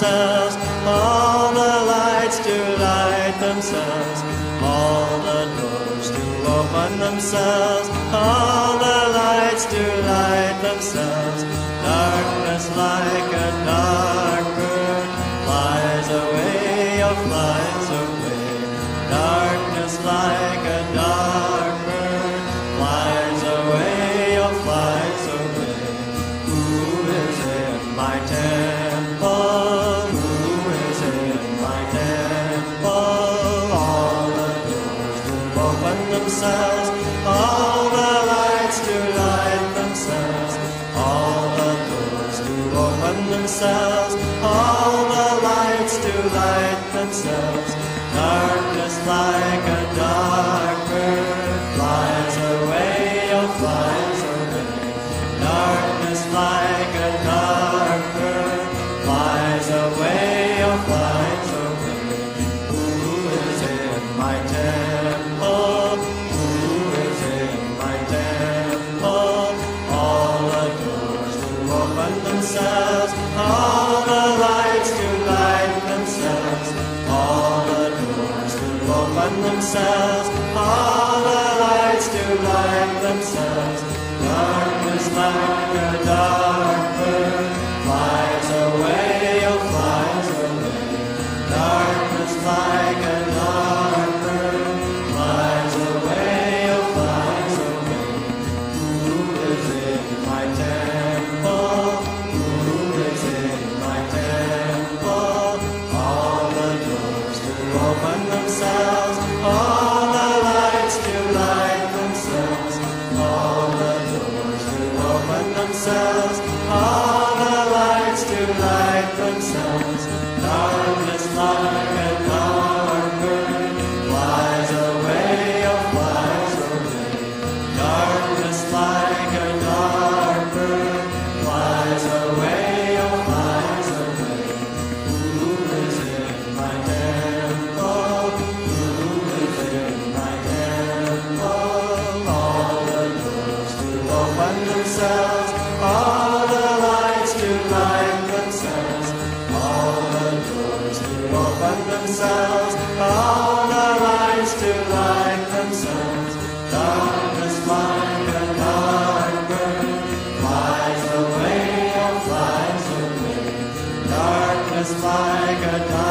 themselves, all the lights to light themselves, all the doors to open themselves, all the lights to light themselves. Darkness like a dark bird flies away, oh flies away. Darkness like like a dark bird flies away, oh, flies away. Darkness like a dark bird flies away, oh flies away. Who is in my tent? themselves, all the lights do light themselves, darkness light. like a diamond.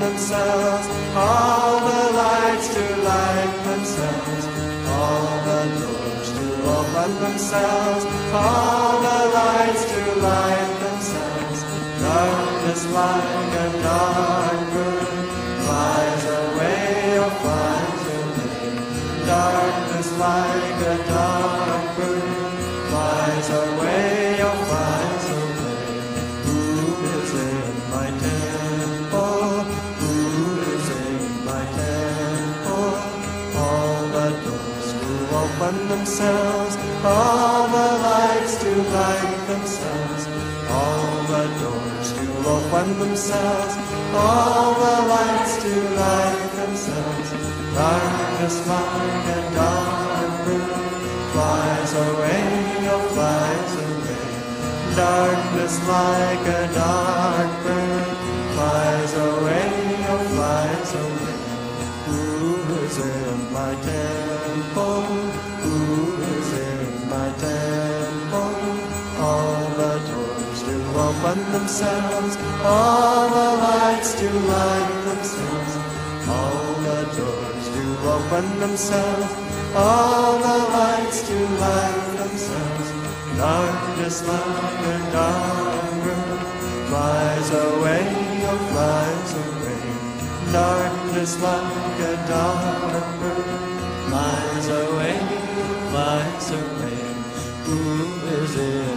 themselves, all the lights to light themselves, all the doors to open themselves, all the lights to light themselves. Darkness like a dark bird flies away or flies away. Darkness like a dark bird flies away. sun themselves, all the lights to light themselves, all the doors to open themselves, all the lights to light themselves. Darkness flying and dark and moon flies away, oh flies away. Darkness like a dark bird flies away, oh flies away. Who is in my tent? themselves, all the lights do light themselves, all the doors do open themselves, all the lights do light themselves. Darkness, thunder, darker, flies away, oh flies away. Darkness like a dark bird, flies away, oh, flies away. Who is it?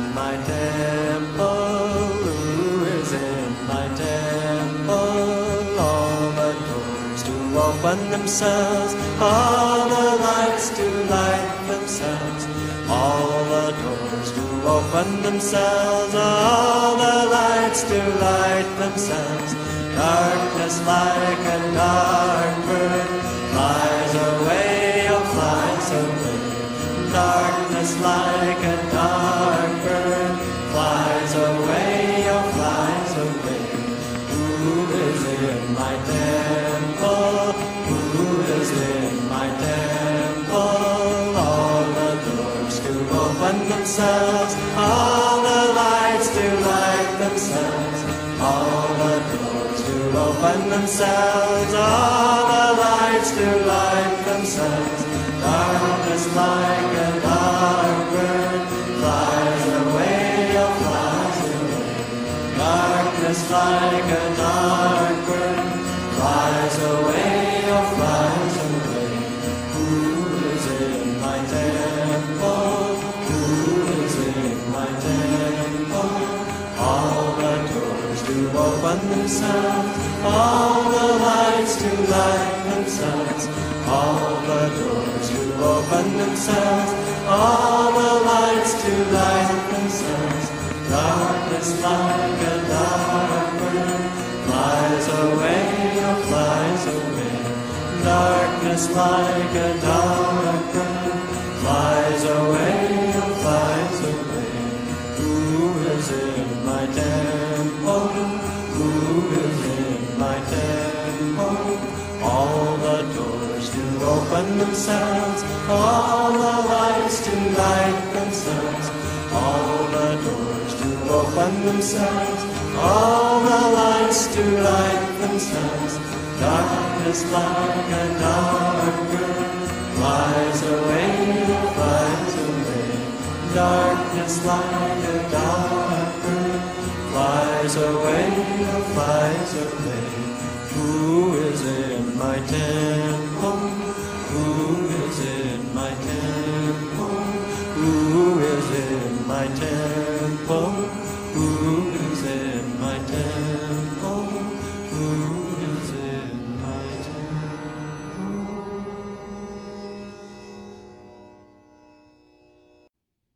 My temple? All the doors to open themselves, all the lights to light themselves, all the doors to open themselves, all the lights to light themselves. Darkness like a dark my temple? Who is in my temple? All the doors to open themselves, all the lights to light themselves, all the doors to open themselves, all the lights to light themselves. Darkness like all the doors to open themselves, all the lights to light themselves. Darkness like a dark bird flies away, oh flies away. Darkness like a dark themselves, all the lights to light themselves, all the doors to open themselves, all the lights to light themselves. Darkness like a dark bird flies away, flies away. Darkness like a dark bird flies away, flies away. Who is in my temple? my temple, who is in my temple?